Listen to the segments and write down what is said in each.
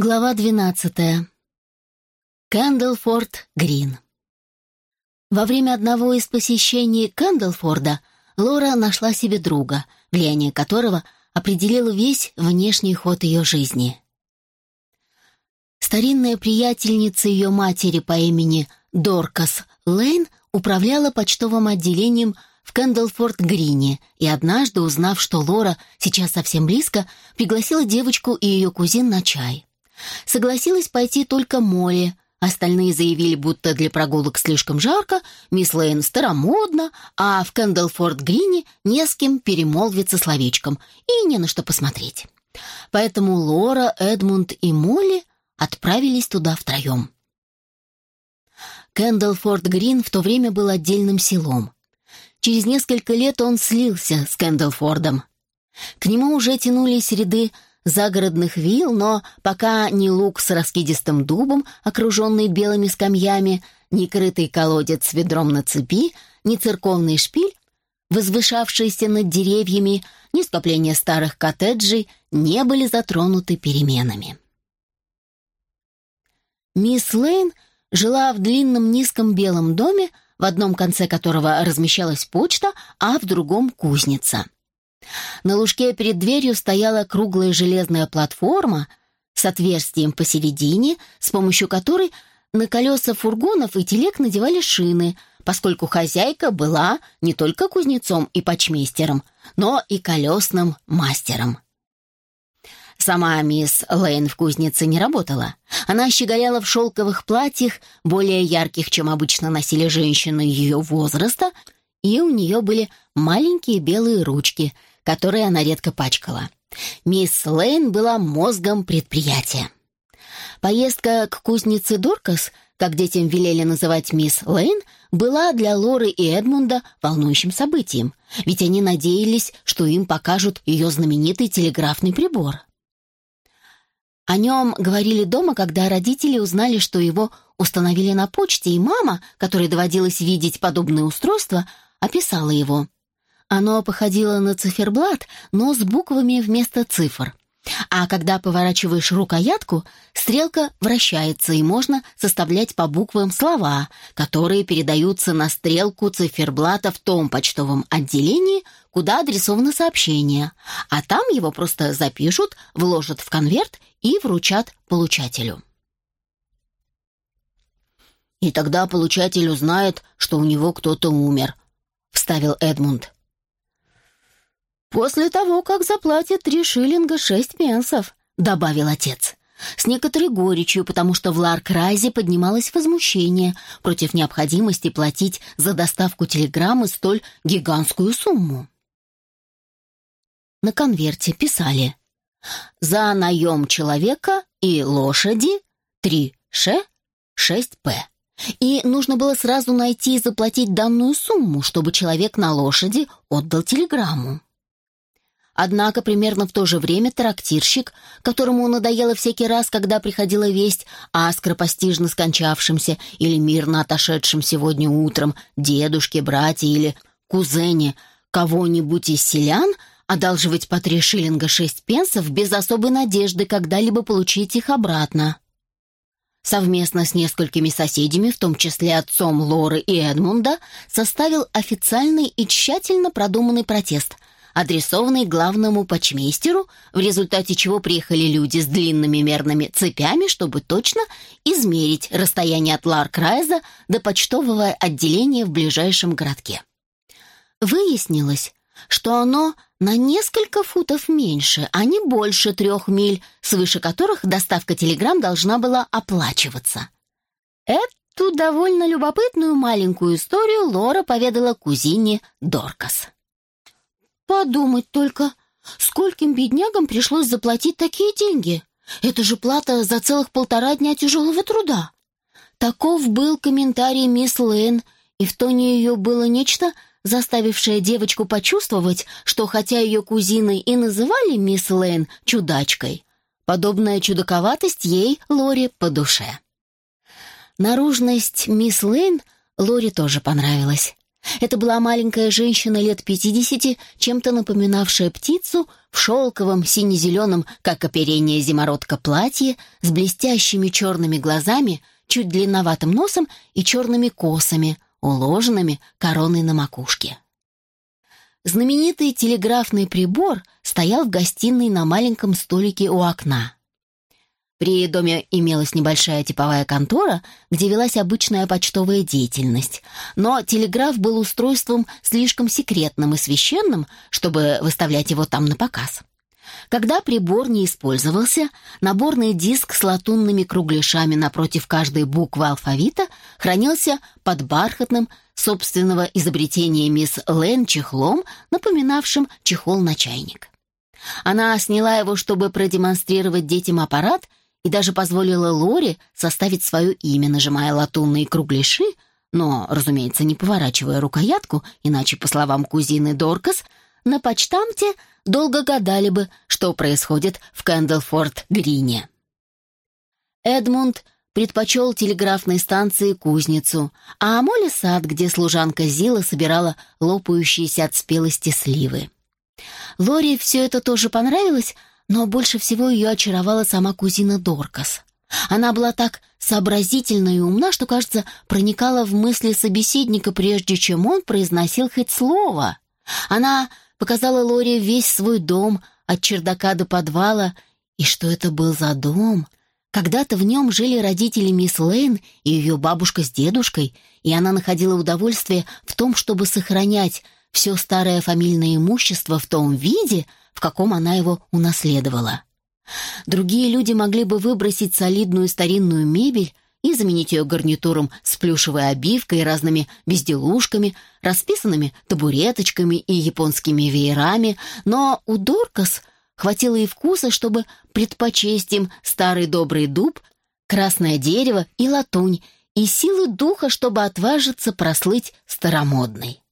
Глава 12. Кэндлфорд Грин. Во время одного из посещений Кэндлфорда Лора нашла себе друга, влияние которого определило весь внешний ход ее жизни. Старинная приятельница ее матери по имени Доркас Лейн управляла почтовым отделением в Кэндлфорд-Грине и однажды, узнав, что Лора сейчас совсем близко, пригласила девочку и ее кузин на чай. Согласилась пойти только Молли. Остальные заявили, будто для прогулок слишком жарко, мисс Лейн старомодна, а в Кэндлфорд-Грине не с кем перемолвиться словечком и не на что посмотреть. Поэтому Лора, Эдмунд и Молли отправились туда втроем. Кэндлфорд-Грин в то время был отдельным селом. Через несколько лет он слился с Кэндлфордом. К нему уже тянулись ряды загородных вилл, но пока ни луг с раскидистым дубом, окруженный белыми скамьями, ни крытый колодец с ведром на цепи, ни церковный шпиль, возвышавшийся над деревьями, ни скопление старых коттеджей не были затронуты переменами. Мисс Лейн жила в длинном низком белом доме, в одном конце которого размещалась почта, а в другом — кузница — на лужке перед дверью стояла круглая железная платформа с отверстием посередине, с помощью которой на колеса фургонов и телег надевали шины, поскольку хозяйка была не только кузнецом и почмейстером, но и колесным мастером. Сама мисс Лейн в кузнице не работала. Она щеголяла в шелковых платьях, более ярких, чем обычно носили женщины ее возраста, и у нее были маленькие белые ручки — которые она редко пачкала. Мисс Лейн была мозгом предприятия. Поездка к кузнице Доркас, как детям велели называть мисс Лейн, была для Лоры и Эдмунда волнующим событием, ведь они надеялись, что им покажут ее знаменитый телеграфный прибор. О нем говорили дома, когда родители узнали, что его установили на почте, и мама, которой доводилось видеть подобное устройство, описала его. Оно походило на циферблат, но с буквами вместо цифр. А когда поворачиваешь рукоятку, стрелка вращается, и можно составлять по буквам слова, которые передаются на стрелку циферблата в том почтовом отделении, куда адресовано сообщение, а там его просто запишут, вложат в конверт и вручат получателю. «И тогда получатель узнает, что у него кто-то умер», — вставил Эдмунд. «После того, как заплатит три шиллинга шесть пенсов», — добавил отец. С некоторой горечью, потому что в Ларкрайзе поднималось возмущение против необходимости платить за доставку телеграммы столь гигантскую сумму. На конверте писали «За наем человека и лошади 3Ш 6П». И нужно было сразу найти и заплатить данную сумму, чтобы человек на лошади отдал телеграмму. Однако примерно в то же время трактирщик, которому надоело всякий раз, когда приходила весть о скоропостижно скончавшемся или мирно отошедшем сегодня утром дедушке, брате или кузене кого-нибудь из селян, одалживать по три шиллинга шесть пенсов без особой надежды когда-либо получить их обратно. Совместно с несколькими соседями, в том числе отцом Лоры и Эдмунда, составил официальный и тщательно продуманный протест – адресованный главному почмейстеру, в результате чего приехали люди с длинными мерными цепями, чтобы точно измерить расстояние от Ларкрайза до почтового отделения в ближайшем городке. Выяснилось, что оно на несколько футов меньше, а не больше трех миль, свыше которых доставка телеграмм должна была оплачиваться. Эту довольно любопытную маленькую историю Лора поведала кузине Доркас. Подумать только, скольким беднягам пришлось заплатить такие деньги. Это же плата за целых полтора дня тяжелого труда. Таков был комментарий мисс Лэн, и в тоне ее было нечто, заставившее девочку почувствовать, что хотя ее кузины и называли мисс Лэн чудачкой, подобная чудаковатость ей, Лори, по душе. Наружность мисс Лэйн Лори тоже понравилась. Это была маленькая женщина лет пятидесяти, чем-то напоминавшая птицу в шелковом сине-зеленом, как оперение зимородка, платье с блестящими черными глазами, чуть длинноватым носом и черными косами, уложенными короной на макушке. Знаменитый телеграфный прибор стоял в гостиной на маленьком столике у окна. При доме имелась небольшая типовая контора, где велась обычная почтовая деятельность, но телеграф был устройством слишком секретным и священным, чтобы выставлять его там на показ. Когда прибор не использовался, наборный диск с латунными кругляшами напротив каждой буквы алфавита хранился под бархатным собственного изобретения мисс Лэн чехлом, напоминавшим чехол на чайник. Она сняла его, чтобы продемонстрировать детям аппарат и даже позволила Лоре составить свое имя, нажимая латунные кругляши, но, разумеется, не поворачивая рукоятку, иначе, по словам кузины Доркас, на почтамте долго гадали бы, что происходит в Кэндлфорд-Грине. Эдмунд предпочел телеграфной станции кузницу, а Амоле сад, где служанка Зила собирала лопающиеся от спелости сливы. Лори все это тоже понравилось, но больше всего ее очаровала сама кузина Доркас. Она была так сообразительна и умна, что, кажется, проникала в мысли собеседника, прежде чем он произносил хоть слово. Она показала Лоре весь свой дом, от чердака до подвала, и что это был за дом. Когда-то в нем жили родители мисс Лейн и ее бабушка с дедушкой, и она находила удовольствие в том, чтобы сохранять все старое фамильное имущество в том виде, в каком она его унаследовала. Другие люди могли бы выбросить солидную старинную мебель и заменить ее гарнитуром с плюшевой обивкой и разными безделушками, расписанными табуреточками и японскими веерами, но у Доркас хватило и вкуса, чтобы предпочесть им старый добрый дуб, красное дерево и латунь, и силы духа, чтобы отважиться прослыть старомодной.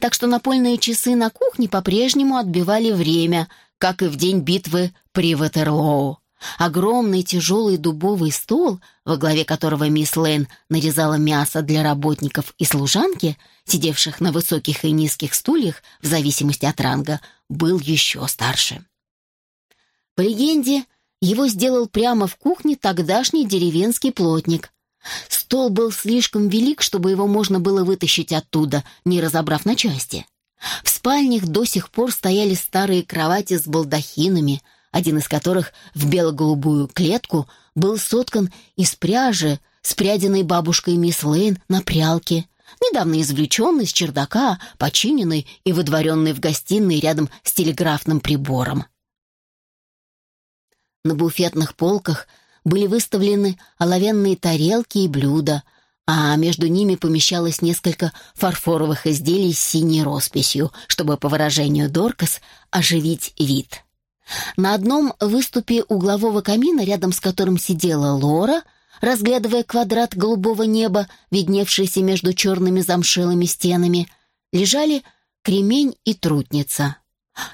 Так что напольные часы на кухне по-прежнему отбивали время, как и в день битвы при Ватерлоу. Огромный тяжелый дубовый стол, во главе которого мисс Лейн нарезала мясо для работников и служанки, сидевших на высоких и низких стульях в зависимости от ранга, был еще старше. По легенде, его сделал прямо в кухне тогдашний деревенский плотник, Стол был слишком велик, чтобы его можно было вытащить оттуда, не разобрав на части. В спальнях до сих пор стояли старые кровати с балдахинами, один из которых в бело-голубую клетку был соткан из пряжи, спряденной бабушкой мисс Лейн на прялке, недавно извлеченный с чердака, починенный и выдворенный в гостиной рядом с телеграфным прибором. На буфетных полках – были выставлены оловянные тарелки и блюда, а между ними помещалось несколько фарфоровых изделий с синей росписью, чтобы, по выражению Доркас, оживить вид. На одном выступе углового камина, рядом с которым сидела Лора, разглядывая квадрат голубого неба, видневшийся между черными замшелыми стенами, лежали кремень и трутница,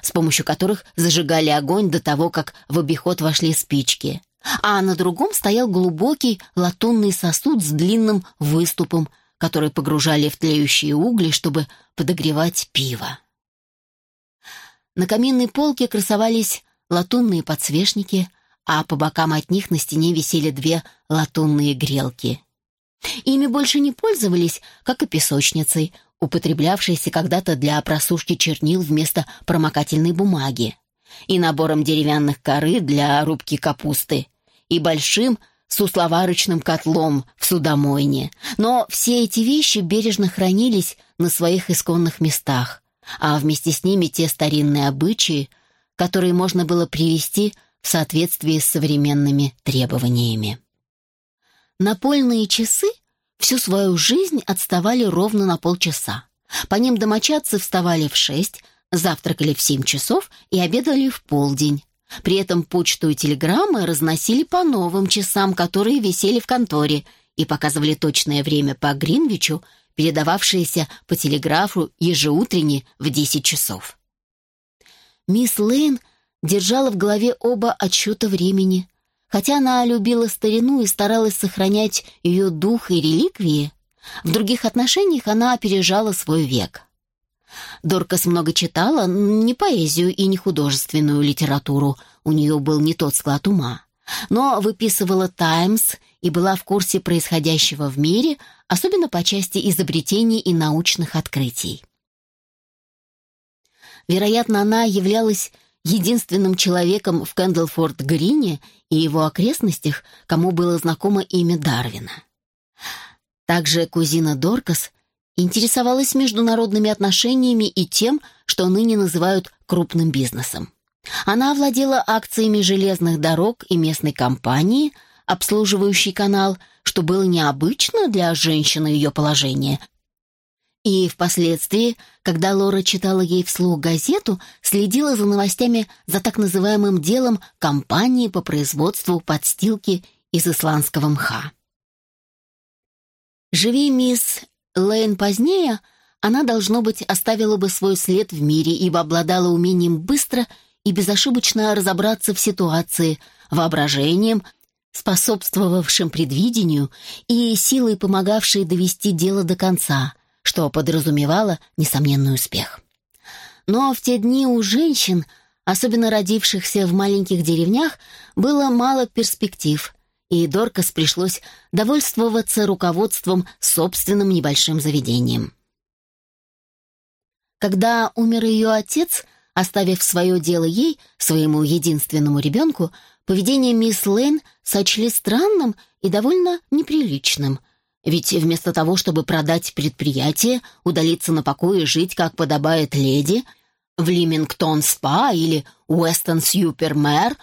с помощью которых зажигали огонь до того, как в обиход вошли спички а на другом стоял глубокий латунный сосуд с длинным выступом, который погружали в тлеющие угли, чтобы подогревать пиво. На каминной полке красовались латунные подсвечники, а по бокам от них на стене висели две латунные грелки. Ими больше не пользовались, как и песочницей, употреблявшейся когда-то для просушки чернил вместо промокательной бумаги и набором деревянных коры для рубки капусты, и большим сусловарочным котлом в судомойне. Но все эти вещи бережно хранились на своих исконных местах, а вместе с ними те старинные обычаи, которые можно было привести в соответствии с современными требованиями. Напольные часы всю свою жизнь отставали ровно на полчаса. По ним домочадцы вставали в шесть, завтракали в семь часов и обедали в полдень. При этом почту и телеграммы разносили по новым часам, которые висели в конторе и показывали точное время по Гринвичу, передававшееся по телеграфу ежеутренне в 10 часов. Мисс Лейн держала в голове оба отсчета времени. Хотя она любила старину и старалась сохранять ее дух и реликвии, В других отношениях она опережала свой век. Доркас много читала, не поэзию и не художественную литературу, у нее был не тот склад ума, но выписывала «Таймс» и была в курсе происходящего в мире, особенно по части изобретений и научных открытий. Вероятно, она являлась единственным человеком в Кэндлфорд-Грине и его окрестностях, кому было знакомо имя Дарвина. Также кузина Доркас интересовалась международными отношениями и тем, что ныне называют крупным бизнесом. Она овладела акциями железных дорог и местной компании, обслуживающей канал, что было необычно для женщины ее положения. И впоследствии, когда Лора читала ей вслух газету, следила за новостями за так называемым делом компании по производству подстилки из исландского мха. Живи мисс Лейн позднее, она, должно быть, оставила бы свой след в мире, ибо обладала умением быстро и безошибочно разобраться в ситуации, воображением, способствовавшим предвидению и силой, помогавшей довести дело до конца, что подразумевало несомненный успех. Но в те дни у женщин, особенно родившихся в маленьких деревнях, было мало перспектив, и Доркас пришлось довольствоваться руководством собственным небольшим заведением. Когда умер ее отец, оставив свое дело ей, своему единственному ребенку, поведение мисс Лейн сочли странным и довольно неприличным, ведь вместо того, чтобы продать предприятие, удалиться на покой и жить, как подобает леди, в Лимингтон-спа или Уэстон-Сьюпермэр,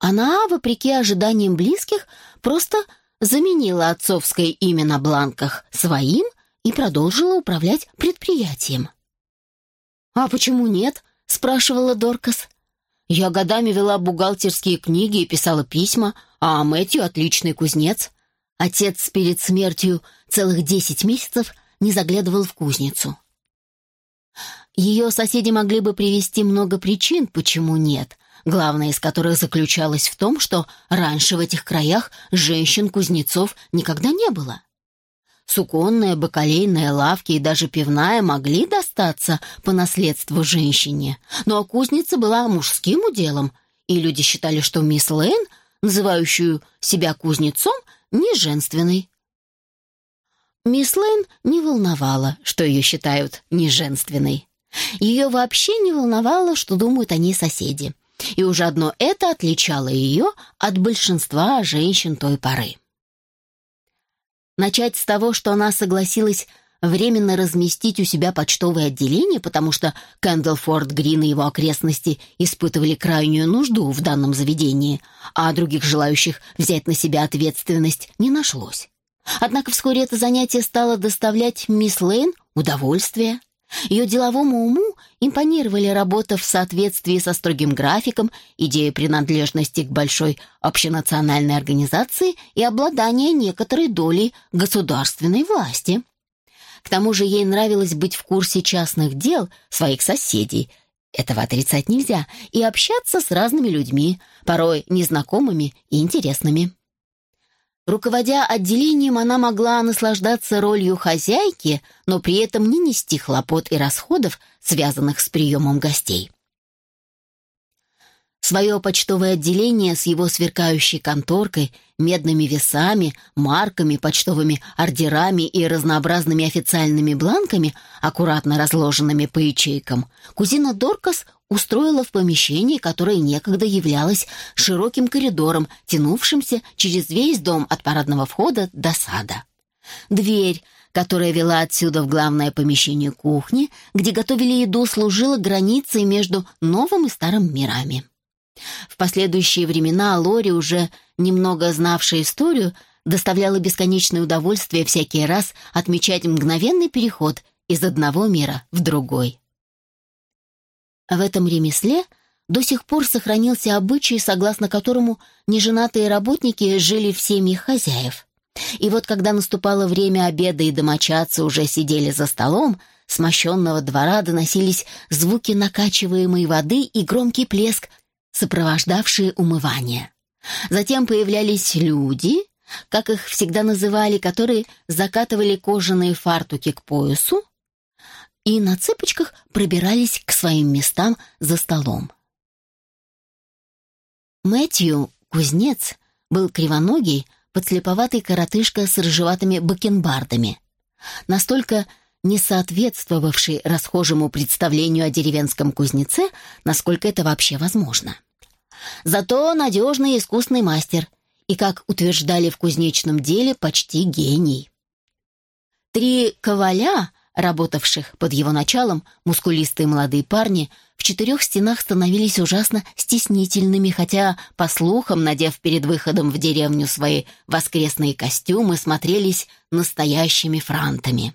она, вопреки ожиданиям близких, просто заменила отцовское имя на бланках своим и продолжила управлять предприятием. «А почему нет?» — спрашивала Доркас. «Я годами вела бухгалтерские книги и писала письма, а Мэтью — отличный кузнец. Отец перед смертью целых десять месяцев не заглядывал в кузницу». Ее соседи могли бы привести много причин, почему нет, главная из которых заключалась в том, что раньше в этих краях женщин-кузнецов никогда не было. Суконная, бакалейная лавки и даже пивная могли достаться по наследству женщине, но кузница была мужским уделом, и люди считали, что мисс Лейн, называющую себя кузнецом, не женственной. Мисс Лейн не волновала, что ее считают неженственной. Ее вообще не волновало, что думают о ней соседи и уже одно это отличало ее от большинства женщин той поры. Начать с того, что она согласилась временно разместить у себя почтовое отделение, потому что Кэндлфорд Грин и его окрестности испытывали крайнюю нужду в данном заведении, а других желающих взять на себя ответственность не нашлось. Однако вскоре это занятие стало доставлять мисс Лейн удовольствие. Ее деловому уму импонировали работа в соответствии со строгим графиком, идея принадлежности к большой общенациональной организации и обладание некоторой долей государственной власти. К тому же ей нравилось быть в курсе частных дел своих соседей, этого отрицать нельзя, и общаться с разными людьми, порой незнакомыми и интересными. Руководя отделением, она могла наслаждаться ролью хозяйки, но при этом не нести хлопот и расходов, связанных с приемом гостей. Свое почтовое отделение с его сверкающей конторкой, медными весами, марками, почтовыми ордерами и разнообразными официальными бланками, аккуратно разложенными по ячейкам, кузина Доркас устроила в помещении, которое некогда являлось широким коридором, тянувшимся через весь дом от парадного входа до сада. Дверь, которая вела отсюда в главное помещение кухни, где готовили еду, служила границей между новым и старым мирами. В последующие времена Лори, уже немного знавшая историю, доставляла бесконечное удовольствие всякий раз отмечать мгновенный переход из одного мира в другой. В этом ремесле до сих пор сохранился обычай, согласно которому неженатые работники жили в семьях хозяев. И вот когда наступало время обеда и домочадцы уже сидели за столом, с мощенного двора доносились звуки накачиваемой воды и громкий плеск сопровождавшие умывание. Затем появлялись люди, как их всегда называли, которые закатывали кожаные фартуки к поясу и на цыпочках пробирались к своим местам за столом. Мэтью, кузнец, был кривоногий, подслеповатый коротышка с рыжеватыми бакенбардами, настолько не соответствовавший расхожему представлению о деревенском кузнеце, насколько это вообще возможно. Зато надежный и искусный мастер, и, как утверждали в кузнечном деле, почти гений. Три коваля работавших под его началом, мускулистые молодые парни в четырех стенах становились ужасно стеснительными, хотя, по слухам, надев перед выходом в деревню свои воскресные костюмы, смотрелись настоящими франтами.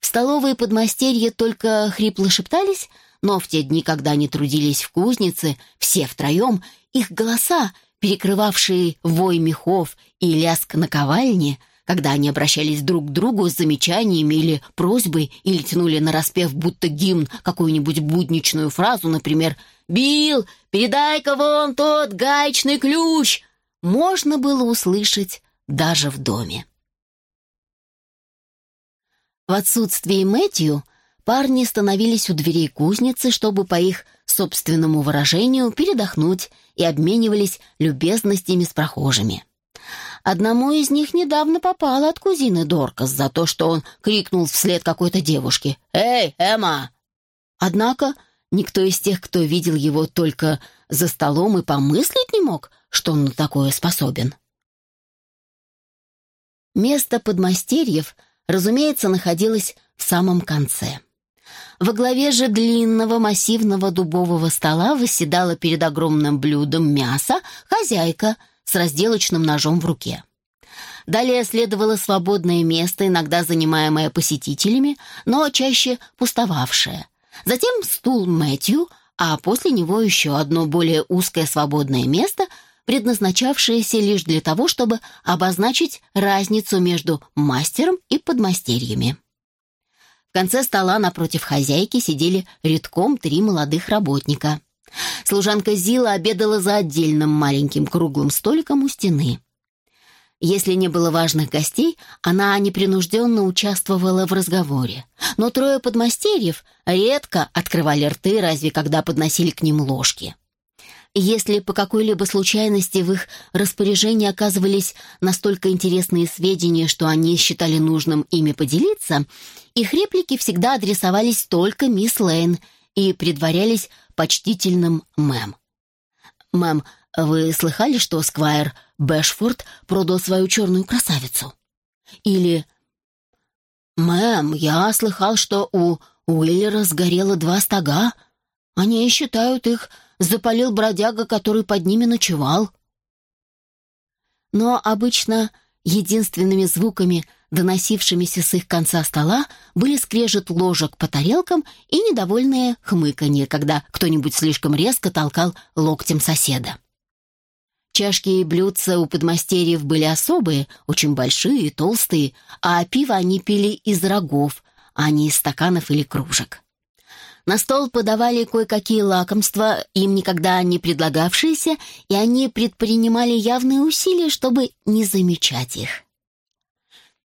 Столовые подмастерья только хрипло шептались, но в те дни, когда они трудились в кузнице, все втроем, их голоса, перекрывавшие вой мехов и лязг наковальни, когда они обращались друг к другу с замечаниями или просьбой, или тянули на распев будто гимн какую-нибудь будничную фразу, например «Билл, передай-ка вон тот гаечный ключ!» можно было услышать даже в доме. В отсутствие Мэтью парни становились у дверей кузницы, чтобы, по их собственному выражению, передохнуть и обменивались любезностями с прохожими. Одному из них недавно попало от кузины Доркас за то, что он крикнул вслед какой-то девушке «Эй, Эмма!». Однако никто из тех, кто видел его только за столом и помыслить не мог, что он на такое способен. Место подмастерьев, разумеется, находилось в самом конце. Во главе же длинного массивного дубового стола восседала перед огромным блюдом мяса хозяйка – с разделочным ножом в руке. Далее следовало свободное место, иногда занимаемое посетителями, но чаще пустовавшее. Затем стул Мэтью, а после него еще одно более узкое свободное место, предназначавшееся лишь для того, чтобы обозначить разницу между мастером и подмастерьями. В конце стола напротив хозяйки сидели редком три молодых работника. Служанка Зила обедала за отдельным маленьким круглым столиком у стены. Если не было важных гостей, она непринужденно участвовала в разговоре. Но трое подмастерьев редко открывали рты, разве когда подносили к ним ложки. Если по какой-либо случайности в их распоряжении оказывались настолько интересные сведения, что они считали нужным ими поделиться, их реплики всегда адресовались только мисс Лейн и предварялись почтительным мэм. «Мэм, вы слыхали, что Сквайр Бэшфорд продал свою черную красавицу?» Или «Мэм, я слыхал, что у Уиллера сгорело два стога. Они считают их, запалил бродяга, который под ними ночевал». Но обычно единственными звуками – доносившимися с их конца стола, были скрежет ложек по тарелкам и недовольное хмыканье, когда кто-нибудь слишком резко толкал локтем соседа. Чашки и блюдца у подмастерьев были особые, очень большие и толстые, а пиво они пили из рогов, а не из стаканов или кружек. На стол подавали кое-какие лакомства, им никогда не предлагавшиеся, и они предпринимали явные усилия, чтобы не замечать их.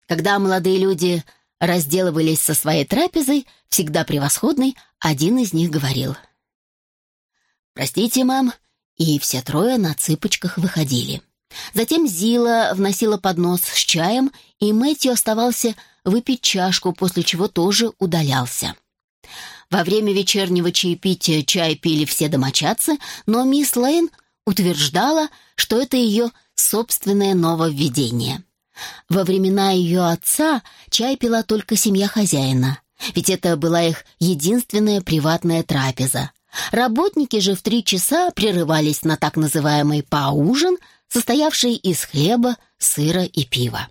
Когда молодые люди разделывались со своей трапезой, всегда превосходной, один из них говорил. «Простите, мам», и все трое на цыпочках выходили. Затем Зила вносила поднос с чаем, и Мэтью оставался выпить чашку, после чего тоже удалялся. Во время вечернего чаепития чай пили все домочадцы, но мисс Лейн утверждала, что это ее собственное нововведение. Во времена ее отца чай пила только семья хозяина, ведь это была их единственная приватная трапеза. Работники же в три часа прерывались на так называемый «поужин», состоявший из хлеба, сыра и пива.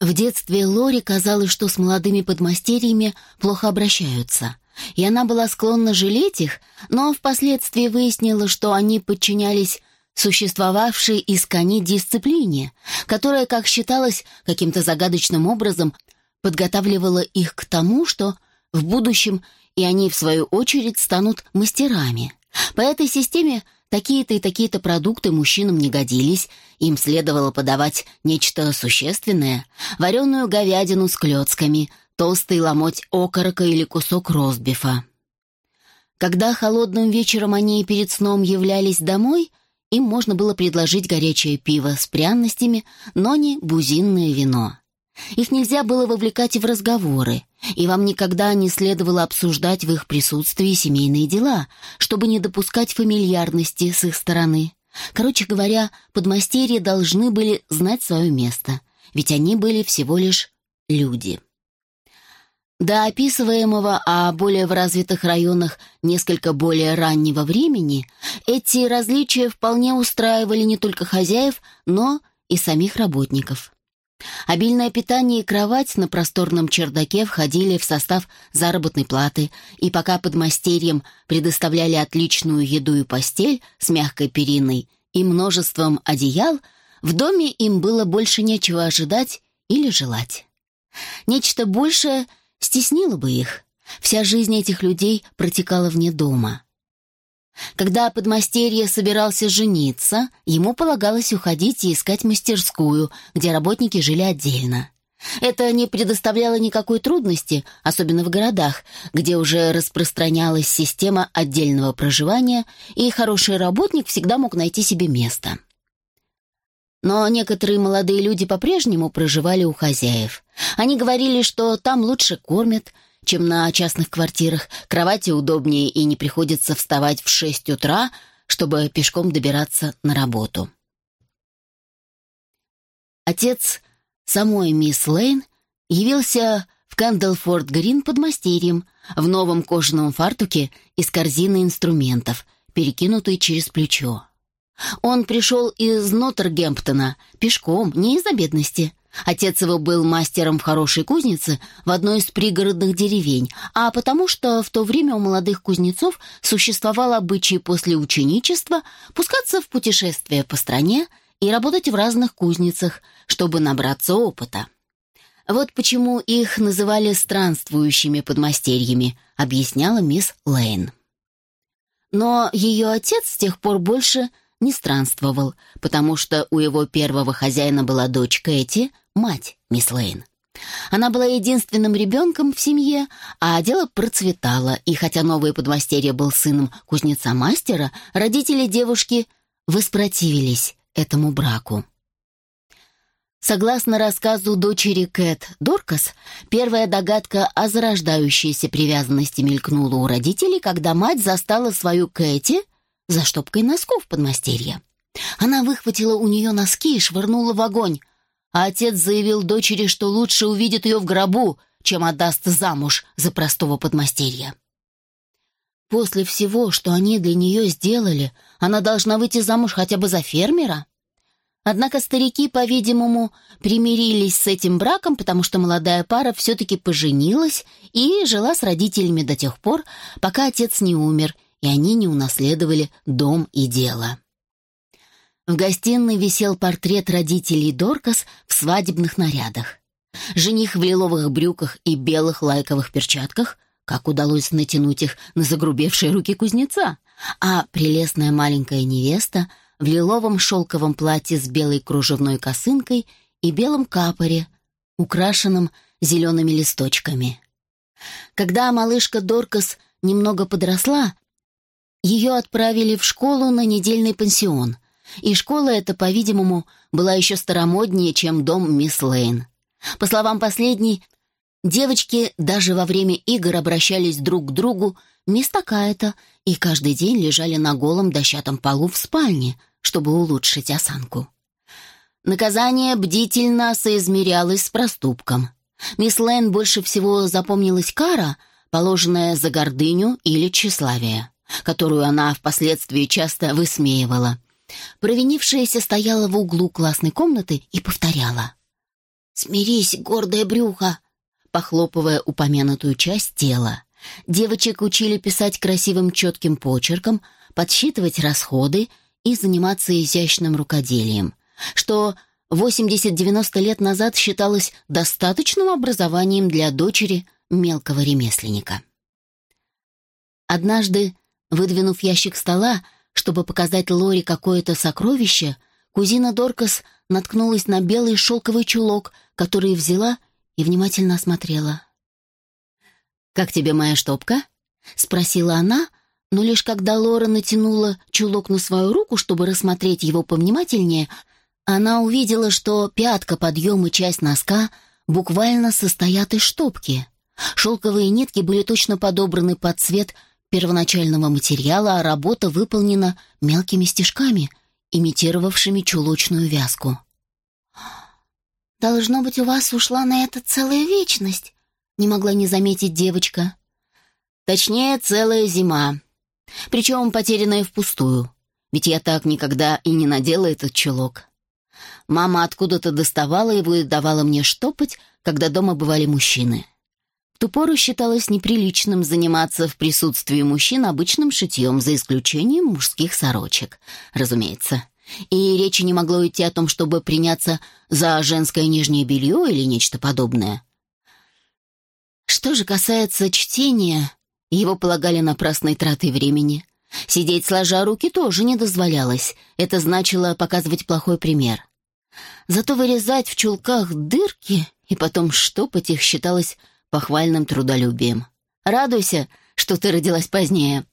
В детстве Лори казалось, что с молодыми подмастерьями плохо обращаются, и она была склонна жалеть их, но впоследствии выяснила, что они подчинялись существовавшей из кони дисциплине, которая, как считалось, каким-то загадочным образом подготавливала их к тому, что в будущем и они, в свою очередь, станут мастерами. По этой системе такие-то и такие-то продукты мужчинам не годились, им следовало подавать нечто существенное, вареную говядину с клетками, толстый ломоть окорока или кусок ростбифа. Когда холодным вечером они перед сном являлись домой, им можно было предложить горячее пиво с пряностями, но не бузинное вино. Их нельзя было вовлекать в разговоры, и вам никогда не следовало обсуждать в их присутствии семейные дела, чтобы не допускать фамильярности с их стороны. Короче говоря, подмастерья должны были знать свое место, ведь они были всего лишь люди. До описываемого, а более в развитых районах несколько более раннего времени, эти различия вполне устраивали не только хозяев, но и самих работников. Обильное питание и кровать на просторном чердаке входили в состав заработной платы, и пока подмастерьям предоставляли отличную еду и постель с мягкой периной и множеством одеял, в доме им было больше нечего ожидать или желать. Нечто большее стеснило бы их. Вся жизнь этих людей протекала вне дома. Когда подмастерье собирался жениться, ему полагалось уходить и искать мастерскую, где работники жили отдельно. Это не предоставляло никакой трудности, особенно в городах, где уже распространялась система отдельного проживания, и хороший работник всегда мог найти себе место. Но некоторые молодые люди по-прежнему проживали у хозяев. Они говорили, что там лучше кормят, чем на частных квартирах, кровати удобнее и не приходится вставать в шесть утра, чтобы пешком добираться на работу. Отец самой мисс Лейн явился в Кэндлфорд-Грин под мастерьем в новом кожаном фартуке из корзины инструментов, перекинутой через плечо. Он пришел из Ноттергемптона пешком, не из-за бедности. Отец его был мастером в хорошей кузнице в одной из пригородных деревень, а потому что в то время у молодых кузнецов существовал обычай после ученичества пускаться в путешествия по стране и работать в разных кузницах, чтобы набраться опыта. Вот почему их называли странствующими подмастерьями, объясняла мисс Лейн. Но ее отец с тех пор больше не странствовал, потому что у его первого хозяина была дочь Кэти, мать мисс Лейн. Она была единственным ребенком в семье, а дело процветало, и хотя новый подмастерье был сыном кузнеца-мастера, родители девушки воспротивились этому браку. Согласно рассказу дочери Кэт Доркас, первая догадка о зарождающейся привязанности мелькнула у родителей, когда мать застала свою Кэти за штопкой носков подмастерья. Она выхватила у нее носки и швырнула в огонь, а отец заявил дочери, что лучше увидит ее в гробу, чем отдаст замуж за простого подмастерья. После всего, что они для нее сделали, она должна выйти замуж хотя бы за фермера. Однако старики, по-видимому, примирились с этим браком, потому что молодая пара все-таки поженилась и жила с родителями до тех пор, пока отец не умер и они не унаследовали дом и дело. В гостиной висел портрет родителей Доркас в свадебных нарядах. Жених в лиловых брюках и белых лайковых перчатках, как удалось натянуть их на загрубевшие руки кузнеца, а прелестная маленькая невеста в лиловом шелковом платье с белой кружевной косынкой и белом капоре, украшенном зелеными листочками. Когда малышка Доркас немного подросла, ее отправили в школу на недельный пансион, и школа эта, по-видимому, была еще старомоднее, чем дом мисс Лейн. По словам последней, девочки даже во время игр обращались друг к другу «мисс такая-то» и каждый день лежали на голом дощатом полу в спальне, чтобы улучшить осанку. Наказание бдительно соизмерялось с проступком. Мисс Лейн больше всего запомнилась кара, положенная за гордыню или тщеславие которую она впоследствии часто высмеивала. Провинившаяся стояла в углу классной комнаты и повторяла. «Смирись, гордое брюхо!» похлопывая упомянутую часть тела. Девочек учили писать красивым четким почерком, подсчитывать расходы и заниматься изящным рукоделием, что 80-90 лет назад считалось достаточным образованием для дочери мелкого ремесленника. Однажды Выдвинув ящик стола, чтобы показать Лори какое-то сокровище, кузина Доркас наткнулась на белый шелковый чулок, который взяла и внимательно осмотрела. «Как тебе моя штопка?» — спросила она, но лишь когда Лора натянула чулок на свою руку, чтобы рассмотреть его повнимательнее, она увидела, что пятка, подъем и часть носка буквально состоят из штопки. Шелковые нитки были точно подобраны под цвет первоначального материала, а работа выполнена мелкими стежками, имитировавшими чулочную вязку. «Должно быть, у вас ушла на это целая вечность», — не могла не заметить девочка. «Точнее, целая зима. Причем потерянная впустую. Ведь я так никогда и не надела этот чулок. Мама откуда-то доставала его и давала мне штопать, когда дома бывали мужчины. В ту пору считалось неприличным заниматься в присутствии мужчин обычным шитьем, за исключением мужских сорочек, разумеется. И речи не могло идти о том, чтобы приняться за женское нижнее белье или нечто подобное. Что же касается чтения, его полагали напрасной тратой времени. Сидеть сложа руки тоже не дозволялось. Это значило показывать плохой пример. Зато вырезать в чулках дырки и потом штопать их считалось похвальным трудолюбием. Радуйся, что ты родилась позднее.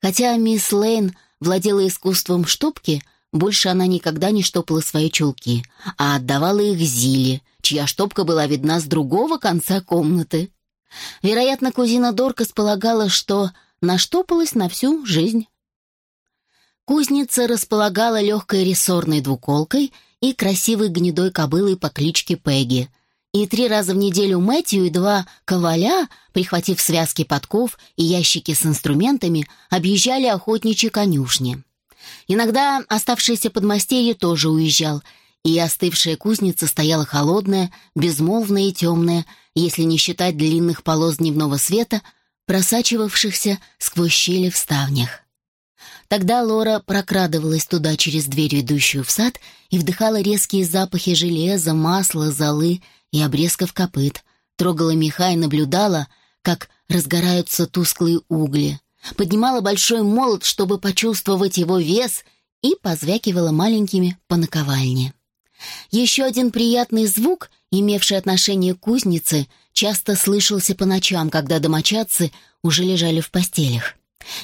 Хотя мисс Лейн владела искусством штопки, больше она никогда не штопала свои чулки, а отдавала их Зиле, чья штопка была видна с другого конца комнаты. Вероятно, кузина Доркас полагала, что наштопалась на всю жизнь. Кузница располагала легкой рессорной двуколкой и красивой гнедой кобылой по кличке Пегги. И три раза в неделю Мэтью и два коваля, прихватив связки подков и ящики с инструментами, объезжали охотничьи конюшни. Иногда оставшийся подмастерье тоже уезжал, и остывшая кузница стояла холодная, безмолвная и темная, если не считать длинных полос дневного света, просачивавшихся сквозь щели в ставнях. Тогда Лора прокрадывалась туда через дверь, ведущую в сад, и вдыхала резкие запахи железа, масла, золы и обрезков копыт, трогала меха и наблюдала, как разгораются тусклые угли, поднимала большой молот, чтобы почувствовать его вес, и позвякивала маленькими по наковальне. Еще один приятный звук, имевший отношение к кузнице, часто слышался по ночам, когда домочадцы уже лежали в постелях.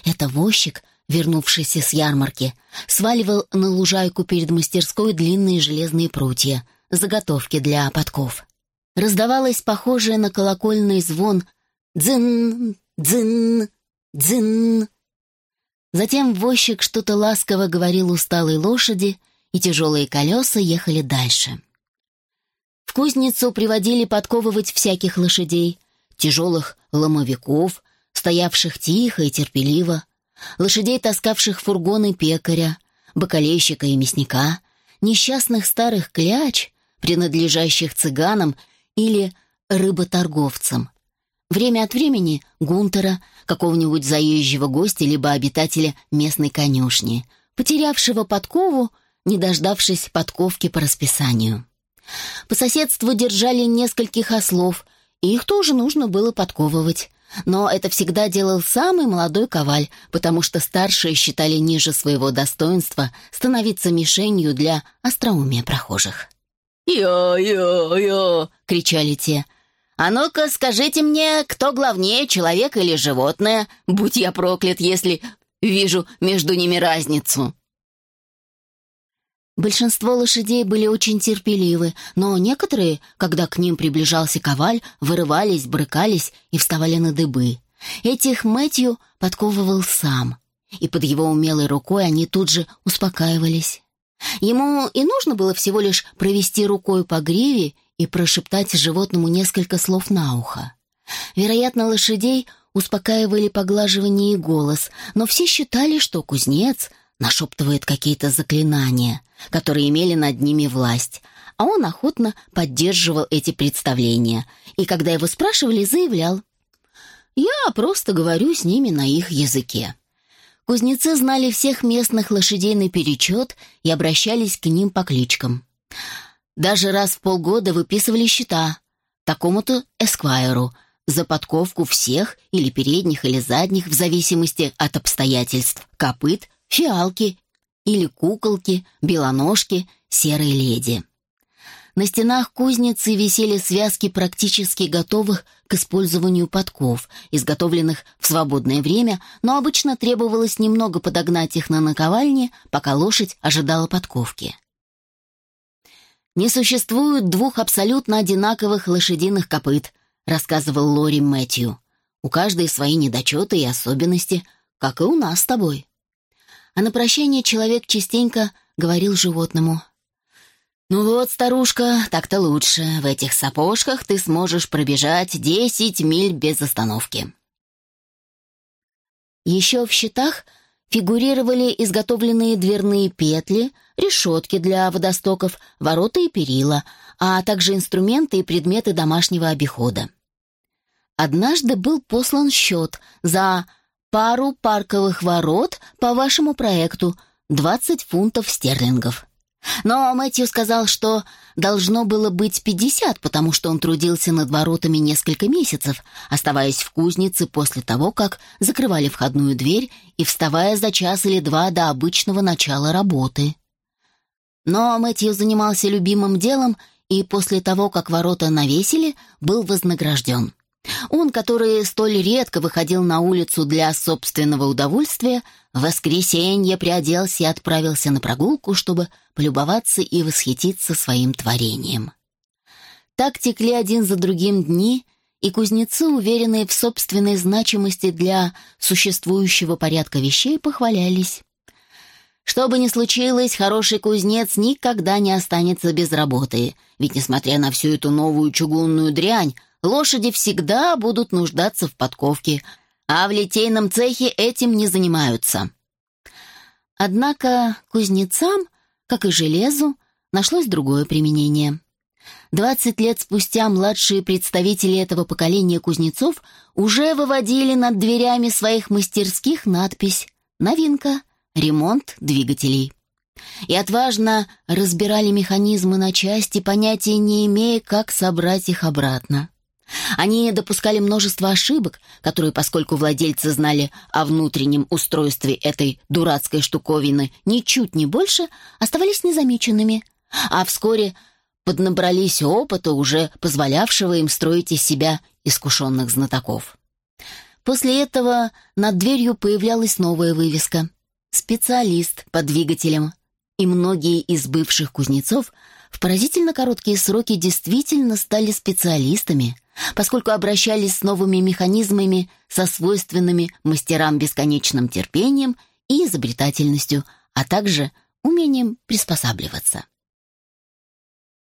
Это возчик вернувшийся с ярмарки, сваливал на лужайку перед мастерской длинные железные прутья, заготовки для подков. Раздавалось похожее на колокольный звон «дзин, дзин, дзин». Затем возчик что-то ласково говорил усталой лошади, и тяжелые колеса ехали дальше. В кузницу приводили подковывать всяких лошадей, тяжелых ломовиков, стоявших тихо и терпеливо, лошадей, таскавших фургоны пекаря, бакалейщика и мясника, несчастных старых кляч, принадлежащих цыганам или рыботорговцам. Время от времени Гунтера, какого-нибудь заезжего гостя либо обитателя местной конюшни, потерявшего подкову, не дождавшись подковки по расписанию. По соседству держали нескольких ослов, и их тоже нужно было подковывать. Но это всегда делал самый молодой коваль, потому что старшие считали ниже своего достоинства становиться мишенью для остроумия прохожих. «Йо-йо-йо!» — кричали те. «А ну-ка, скажите мне, кто главнее, человек или животное? Будь я проклят, если вижу между ними разницу!» Большинство лошадей были очень терпеливы, но некоторые, когда к ним приближался коваль, вырывались, брыкались и вставали на дыбы. Этих Мэтью подковывал сам, и под его умелой рукой они тут же успокаивались. Ему и нужно было всего лишь провести рукой по гриве и прошептать животному несколько слов на ухо. Вероятно, лошадей успокаивали поглаживание и голос, но все считали, что кузнец нашептывает какие-то заклинания, которые имели над ними власть, а он охотно поддерживал эти представления, и когда его спрашивали, заявлял «Я просто говорю с ними на их языке». Кузнецы знали всех местных лошадей наперечет и обращались к ним по кличкам. Даже раз в полгода выписывали счета такому-то эсквайру за подковку всех или передних или задних в зависимости от обстоятельств, копыт, фиалки или куколки, белоножки, серой леди. На стенах кузницы висели связки практически готовых к использованию подков, изготовленных в свободное время, но обычно требовалось немного подогнать их на наковальне, пока лошадь ожидала подковки. «Не существует двух абсолютно одинаковых лошадиных копыт», рассказывал Лори Мэтью. «У каждой свои недочеты и особенности, как и у нас с тобой». А на прощание человек частенько говорил животному – «Ну вот, старушка, так-то лучше. В этих сапожках ты сможешь пробежать десять миль без остановки». Еще в щитах фигурировали изготовленные дверные петли, решетки для водостоков, ворота и перила, а также инструменты и предметы домашнего обихода. Однажды был послан счет за пару парковых ворот по вашему проекту 20 фунтов стерлингов. Но Мэтью сказал, что должно было быть пятьдесят, потому что он трудился над воротами несколько месяцев, оставаясь в кузнице после того, как закрывали входную дверь и вставая за час или два до обычного начала работы. Но Мэтью занимался любимым делом и после того, как ворота навесили, был вознагражден. Он, который столь редко выходил на улицу для собственного удовольствия, в воскресенье приоделся и отправился на прогулку, чтобы полюбоваться и восхититься своим творением. Так текли один за другим дни, и кузнецы, уверенные в собственной значимости для существующего порядка вещей, похвалялись. Что бы ни случилось, хороший кузнец никогда не останется без работы, ведь, несмотря на всю эту новую чугунную дрянь, лошади всегда будут нуждаться в подковке, а в литейном цехе этим не занимаются. Однако кузнецам, как и железу, нашлось другое применение. Двадцать лет спустя младшие представители этого поколения кузнецов уже выводили над дверями своих мастерских надпись «Новинка. Ремонт двигателей» и отважно разбирали механизмы на части, понятия не имея, как собрать их обратно. Они допускали множество ошибок, которые, поскольку владельцы знали о внутреннем устройстве этой дурацкой штуковины ничуть не больше, оставались незамеченными, а вскоре поднабрались опыта, уже позволявшего им строить из себя искушенных знатоков. После этого над дверью появлялась новая вывеска. «Специалист по двигателям», и многие из бывших кузнецов в поразительно короткие сроки действительно стали специалистами – поскольку обращались с новыми механизмами со свойственными мастерам бесконечным терпением и изобретательностью, а также умением приспосабливаться.